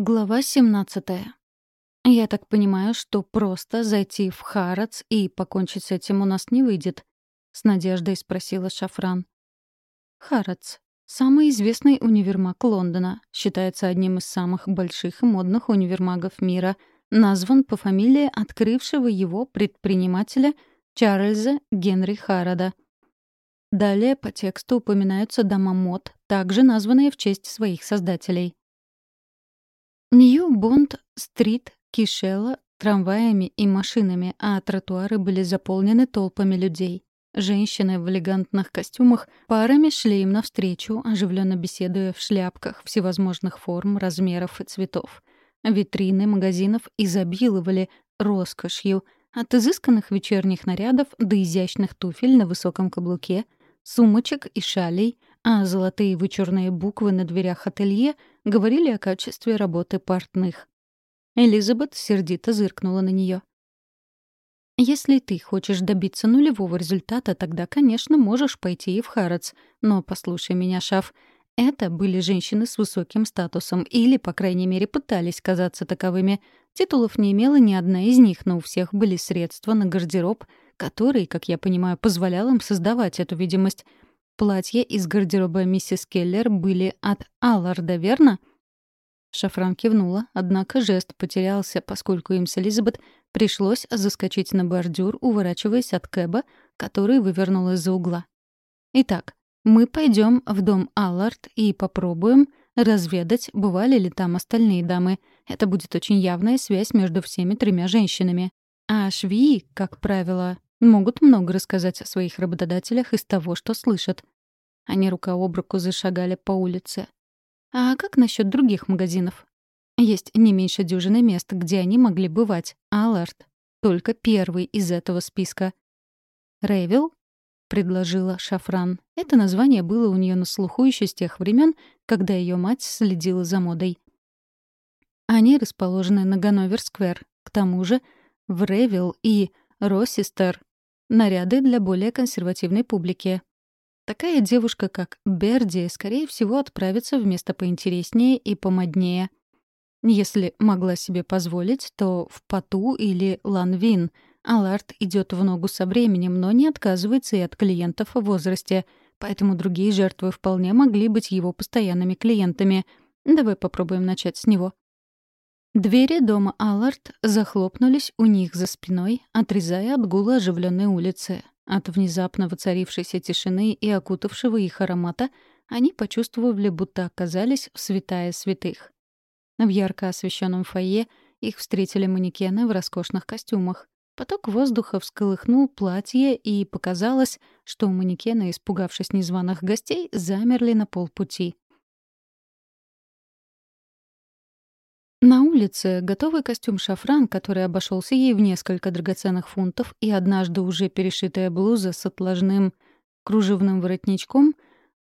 Глава 17. Я так понимаю, что просто зайти в Харац и покончить с этим у нас не выйдет, с надеждой спросила Шафран. Харац самый известный универмаг Лондона, считается одним из самых больших и модных универмагов мира, назван по фамилии открывшего его предпринимателя Чарльза Генри Харрода. Далее по тексту упоминаются дома мод, также названные в честь своих создателей. Нью-Бонд-стрит кишела трамваями и машинами, а тротуары были заполнены толпами людей. Женщины в элегантных костюмах парами шли им навстречу, оживленно беседуя в шляпках всевозможных форм, размеров и цветов. Витрины магазинов изобиловали роскошью, от изысканных вечерних нарядов до изящных туфель на высоком каблуке, сумочек и шалей, а золотые вычурные буквы на дверях ателье говорили о качестве работы портных. Элизабет сердито зыркнула на нее. «Если ты хочешь добиться нулевого результата, тогда, конечно, можешь пойти и в Харац. Но послушай меня, Шаф, это были женщины с высоким статусом или, по крайней мере, пытались казаться таковыми. Титулов не имела ни одна из них, но у всех были средства на гардероб, который, как я понимаю, позволял им создавать эту видимость. Платья из гардероба миссис Келлер были от Алларда, верно? Шафран кивнула, однако жест потерялся, поскольку им с Элизабет пришлось заскочить на бордюр, уворачиваясь от Кэба, который вывернул из-за угла. Итак, мы пойдем в дом Аллард и попробуем разведать, бывали ли там остальные дамы. Это будет очень явная связь между всеми тремя женщинами. А швеи, как правило, могут много рассказать о своих работодателях из того, что слышат. Они рука об руку зашагали по улице. А как насчет других магазинов? Есть не меньше дюжины мест, где они могли бывать. Аллард. Только первый из этого списка. Рейвил? предложила Шафран. Это название было у нее на слуху еще с тех времен, когда ее мать следила за модой. Они расположены на Ганновер-сквер. К тому же в Рейвил и Россистер наряды для более консервативной публики. Такая девушка, как Берди, скорее всего, отправится в место поинтереснее и помоднее. Если могла себе позволить, то в Пату или Ланвин Аларт идет в ногу со временем, но не отказывается и от клиентов в возрасте, поэтому другие жертвы вполне могли быть его постоянными клиентами. Давай попробуем начать с него. Двери дома Аллард захлопнулись у них за спиной, отрезая от гула оживленной улицы. От внезапно воцарившейся тишины и окутавшего их аромата они почувствовали, будто оказались в святая святых. В ярко освещенном фойе их встретили манекены в роскошных костюмах. Поток воздуха всколыхнул платье, и показалось, что у манекена, испугавшись незваных гостей, замерли на полпути. На улице готовый костюм шафран, который обошелся ей в несколько драгоценных фунтов, и однажды уже перешитая блуза с отложным кружевным воротничком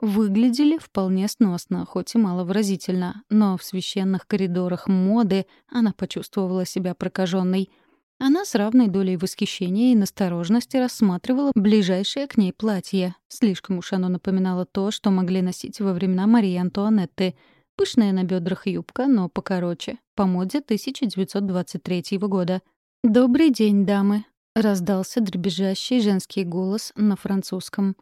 выглядели вполне сносно, хоть и маловыразительно, но в священных коридорах моды она почувствовала себя прокаженной. Она с равной долей восхищения и насторожности рассматривала ближайшее к ней платье. Слишком уж оно напоминало то, что могли носить во времена Марии Антуанетты — Пышная на бедрах юбка, но покороче, по моде 1923 года. «Добрый день, дамы», — раздался дребезжащий женский голос на французском.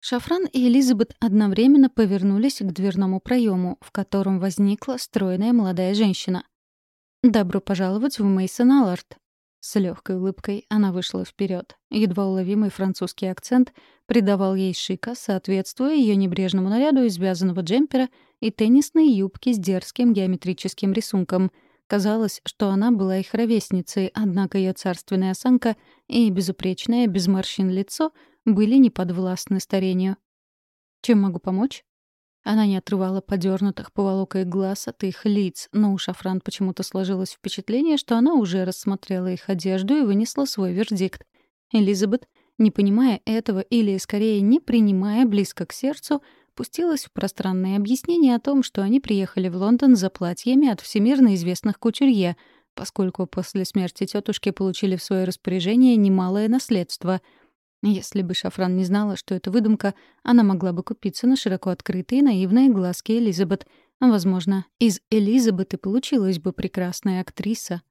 Шафран и Элизабет одновременно повернулись к дверному проему, в котором возникла стройная молодая женщина. «Добро пожаловать в Мейсон Аллард», с легкой улыбкой она вышла вперед. Едва уловимый французский акцент придавал ей шика, соответствуя ее небрежному наряду из вязаного джемпера и теннисной юбки с дерзким геометрическим рисунком. Казалось, что она была их ровесницей, однако ее царственная осанка и безупречное, без морщин лицо были неподвластны старению. «Чем могу помочь?» Она не отрывала подернутых поволокой глаз от их лиц, но у Шафран почему-то сложилось впечатление, что она уже рассмотрела их одежду и вынесла свой вердикт. Элизабет, не понимая этого или, скорее, не принимая близко к сердцу, пустилась в пространное объяснение о том, что они приехали в Лондон за платьями от всемирно известных кутюрье, поскольку после смерти тетушки получили в свое распоряжение немалое наследство — если бы Шафран не знала, что это выдумка, она могла бы купиться на широко открытые наивные глазки Элизабет. Возможно, из Элизабет и получилась бы прекрасная актриса.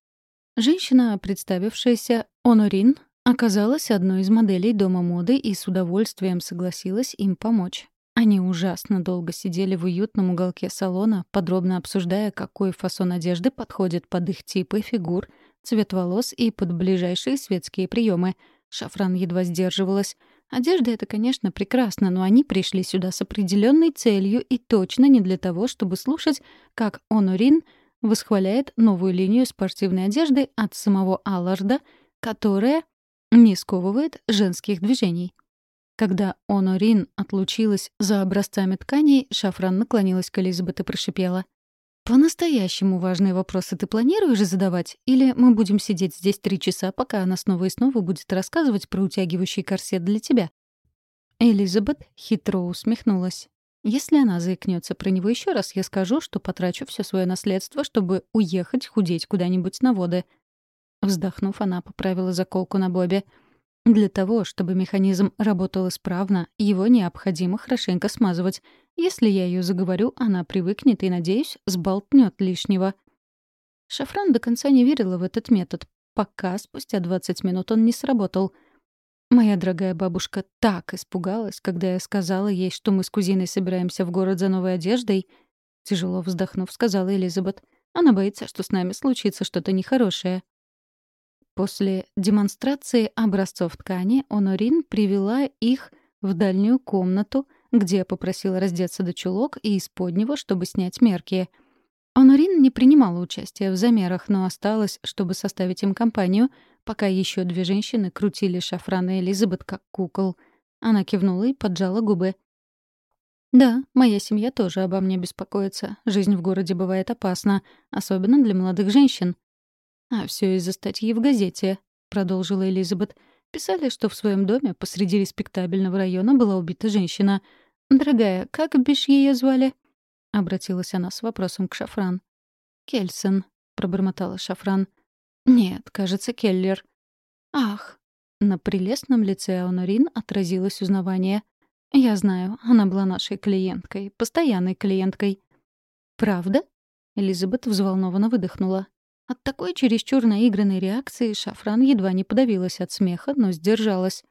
Женщина, представившаяся Онорин, оказалась одной из моделей дома моды и с удовольствием согласилась им помочь. Они ужасно долго сидели в уютном уголке салона, подробно обсуждая, какой фасон одежды подходит под их типы, фигур, цвет волос и под ближайшие светские приемы. Шафран едва сдерживалась. Одежда — это, конечно, прекрасно, но они пришли сюда с определенной целью и точно не для того, чтобы слушать, как Онорин восхваляет новую линию спортивной одежды от самого Алларда, которая не сковывает женских движений. Когда Онорин отлучилась за образцами тканей, Шафран наклонилась к Элизабет и прошипела. «По-настоящему важные вопросы ты планируешь задавать? Или мы будем сидеть здесь три часа, пока она снова и снова будет рассказывать про утягивающий корсет для тебя?» Элизабет хитро усмехнулась. «Если она заикнется про него еще раз, я скажу, что потрачу все свое наследство, чтобы уехать худеть куда-нибудь на воды». Вздохнув, она поправила заколку на Бобе. Для того, чтобы механизм работал исправно, его необходимо хорошенько смазывать. Если я ее заговорю, она привыкнет и, надеюсь, сболтнет лишнего. Шафран до конца не верила в этот метод, пока спустя 20 минут он не сработал. Моя дорогая бабушка так испугалась, когда я сказала ей, что мы с кузиной собираемся в город за новой одеждой. Тяжело вздохнув, сказала Элизабет. Она боится, что с нами случится что-то нехорошее. После демонстрации образцов ткани Онорин привела их в дальнюю комнату, где попросила раздеться до чулок и из-под него, чтобы снять мерки. Онорин не принимала участия в замерах, но осталась, чтобы составить им компанию, пока еще две женщины крутили шафран и Элизабет как кукол. Она кивнула и поджала губы. «Да, моя семья тоже обо мне беспокоится. Жизнь в городе бывает опасна, особенно для молодых женщин. «А все из-за статьи в газете», — продолжила Элизабет. «Писали, что в своем доме посреди респектабельного района была убита женщина. Дорогая, как бишь ее звали?» — обратилась она с вопросом к Шафран. «Кельсон», — пробормотала Шафран. «Нет, кажется, Келлер». «Ах». На прелестном лице Аунорин отразилось узнавание. «Я знаю, она была нашей клиенткой, постоянной клиенткой». «Правда?» Элизабет взволнованно выдохнула. От такой чересчур наигранной реакции Шафран едва не подавилась от смеха, но сдержалась.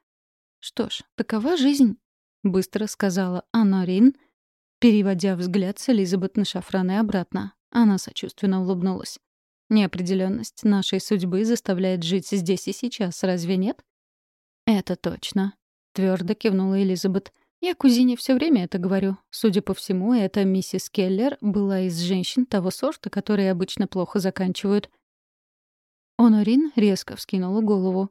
«Что ж, такова жизнь», — быстро сказала Анорин, переводя взгляд с Элизабет на Шафран и обратно. Она сочувственно улыбнулась. «Неопределенность нашей судьбы заставляет жить здесь и сейчас, разве нет?» «Это точно», — твердо кивнула Элизабет. «Я кузине все время это говорю. Судя по всему, эта миссис Келлер была из женщин того сорта, которые обычно плохо заканчивают». Онорин резко вскинула голову.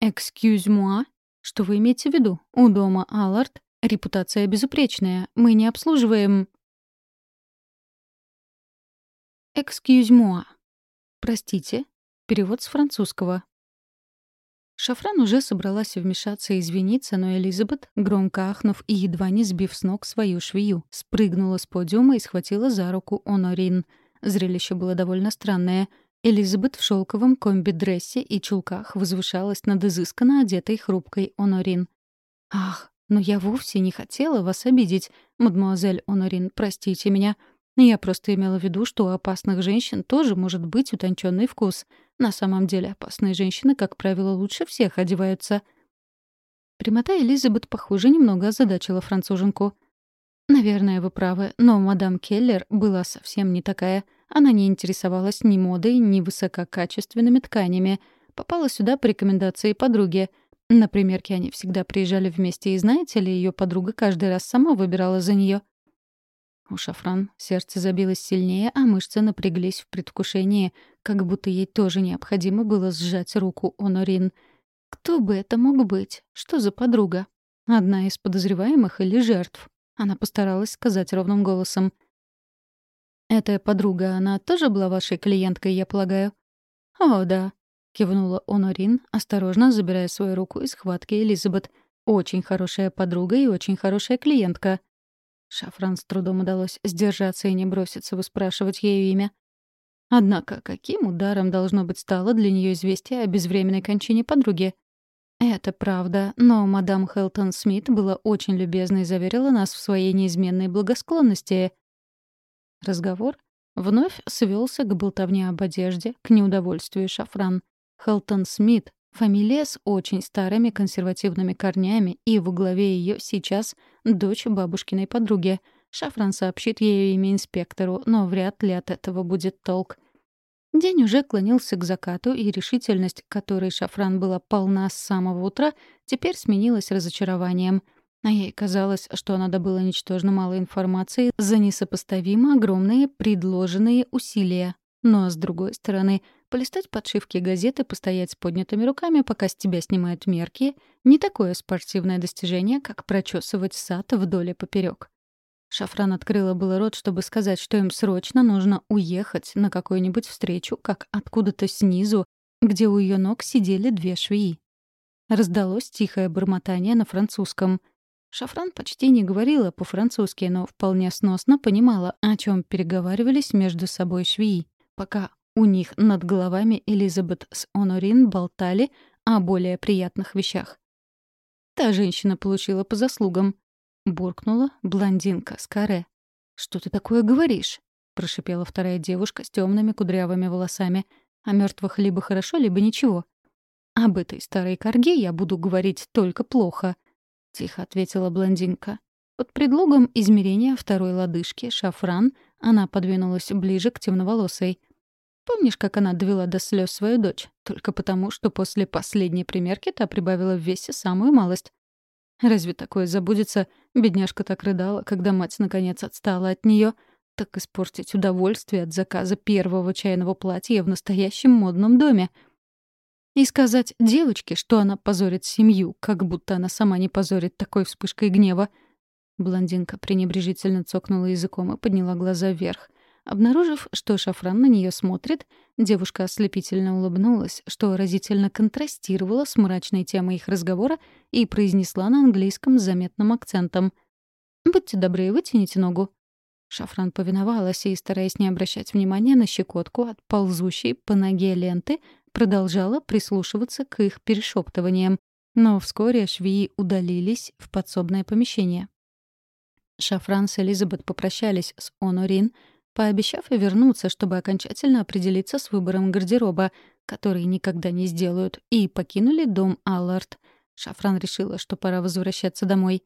«Экскьюз-муа? Что вы имеете в виду? У дома Аллард репутация безупречная. Мы не обслуживаем...» «Экскьюз-муа». «Простите». Перевод с французского. Шафран уже собралась вмешаться и извиниться, но Элизабет, громко ахнув и едва не сбив с ног свою швею, спрыгнула с подиума и схватила за руку Онорин. Зрелище было довольно странное. Элизабет в шелковом комби-дрессе и чулках возвышалась над изысканно одетой хрупкой Онорин. «Ах, но я вовсе не хотела вас обидеть, мадемуазель Онорин, простите меня. Я просто имела в виду, что у опасных женщин тоже может быть утонченный вкус. На самом деле опасные женщины, как правило, лучше всех одеваются. Прямота Элизабет, похоже, немного озадачила француженку. «Наверное, вы правы, но мадам Келлер была совсем не такая. Она не интересовалась ни модой, ни высококачественными тканями. Попала сюда по рекомендации подруги. На примерке они всегда приезжали вместе, и знаете ли, ее подруга каждый раз сама выбирала за нее. У Шафран сердце забилось сильнее, а мышцы напряглись в предвкушении, как будто ей тоже необходимо было сжать руку Онорин. Кто бы это мог быть? Что за подруга? Одна из подозреваемых или жертв? Она постаралась сказать ровным голосом. «Эта подруга, она тоже была вашей клиенткой, я полагаю?» «О, да», — кивнула Онорин, осторожно забирая свою руку из схватки Элизабет. «Очень хорошая подруга и очень хорошая клиентка». Шафран с трудом удалось сдержаться и не броситься выспрашивать ее имя. Однако каким ударом должно быть стало для нее известие о безвременной кончине подруги? Это правда, но мадам Хелтон Смит была очень любезна и заверила нас в своей неизменной благосклонности. Разговор вновь свелся к болтовне об одежде, к неудовольствию Шафран. Хелтон Смит, фамилия с очень старыми консервативными корнями, и в главе ее сейчас дочь бабушкиной подруги. Шафран сообщит ее имя инспектору, но вряд ли от этого будет толк. День уже клонился к закату, и решительность, которой Шафран была полна с самого утра, теперь сменилась разочарованием. А ей казалось, что она добыла ничтожно мало информации за несопоставимо огромные предложенные усилия. Но, с другой стороны, полистать подшивки газеты, постоять с поднятыми руками, пока с тебя снимают мерки — не такое спортивное достижение, как прочесывать сад вдоль и поперёк. Шафран открыла было рот, чтобы сказать, что им срочно нужно уехать на какую-нибудь встречу, как откуда-то снизу, где у ее ног сидели две швеи. Раздалось тихое бормотание на французском. Шафран почти не говорила по-французски, но вполне сносно понимала, о чем переговаривались между собой швеи, пока у них над головами Элизабет с Онорин болтали о более приятных вещах. Та женщина получила по заслугам. — буркнула блондинка с каре. «Что ты такое говоришь?» — прошипела вторая девушка с темными кудрявыми волосами. «О мертвых либо хорошо, либо ничего». «Об этой старой корге я буду говорить только плохо», — тихо ответила блондинка. Под предлогом измерения второй лодыжки, шафран, она подвинулась ближе к темноволосой. Помнишь, как она довела до слез свою дочь? Только потому, что после последней примерки та прибавила в весе самую малость. Разве такое забудется? Бедняжка так рыдала, когда мать наконец отстала от нее. Так испортить удовольствие от заказа первого чайного платья в настоящем модном доме. И сказать девочке, что она позорит семью, как будто она сама не позорит такой вспышкой гнева. Блондинка пренебрежительно цокнула языком и подняла глаза вверх. Обнаружив, что Шафран на нее смотрит, девушка ослепительно улыбнулась, что разительно контрастировало с мрачной темой их разговора и произнесла на английском с заметным акцентом. «Будьте добры, вытяните ногу». Шафран повиновалась и, стараясь не обращать внимания на щекотку от ползущей по ноге ленты, продолжала прислушиваться к их перешептываниям. Но вскоре швеи удалились в подсобное помещение. Шафран с Элизабет попрощались с Онорин, пообещав вернуться, чтобы окончательно определиться с выбором гардероба, который никогда не сделают, и покинули дом Аллард. Шафран решила, что пора возвращаться домой.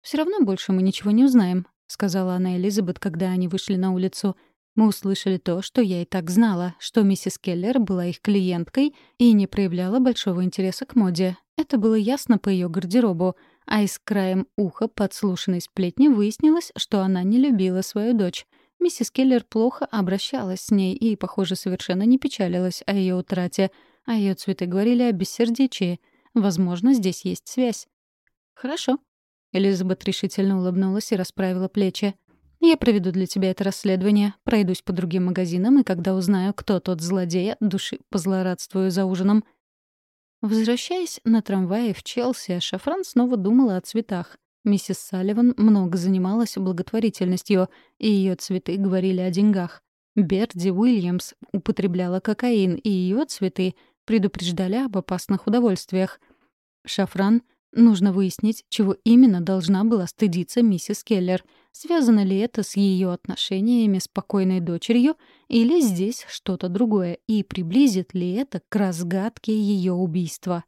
Все равно больше мы ничего не узнаем», — сказала она Элизабет, когда они вышли на улицу. «Мы услышали то, что я и так знала, что миссис Келлер была их клиенткой и не проявляла большого интереса к моде. Это было ясно по ее гардеробу, а из краем уха подслушанной сплетни выяснилось, что она не любила свою дочь. Миссис Келлер плохо обращалась с ней и, похоже, совершенно не печалилась о ее утрате, а ее цветы говорили о бессердечии. Возможно, здесь есть связь. «Хорошо». Элизабет решительно улыбнулась и расправила плечи. «Я проведу для тебя это расследование, пройдусь по другим магазинам, и когда узнаю, кто тот злодей, души позлорадствую за ужином». Возвращаясь на трамвае в Челси, Шафран снова думала о цветах. Миссис Салливан много занималась благотворительностью, и ее цветы говорили о деньгах. Берди Уильямс употребляла кокаин, и ее цветы предупреждали об опасных удовольствиях. Шафран нужно выяснить, чего именно должна была стыдиться миссис Келлер. Связано ли это с ее отношениями с покойной дочерью, или здесь что-то другое, и приблизит ли это к разгадке ее убийства.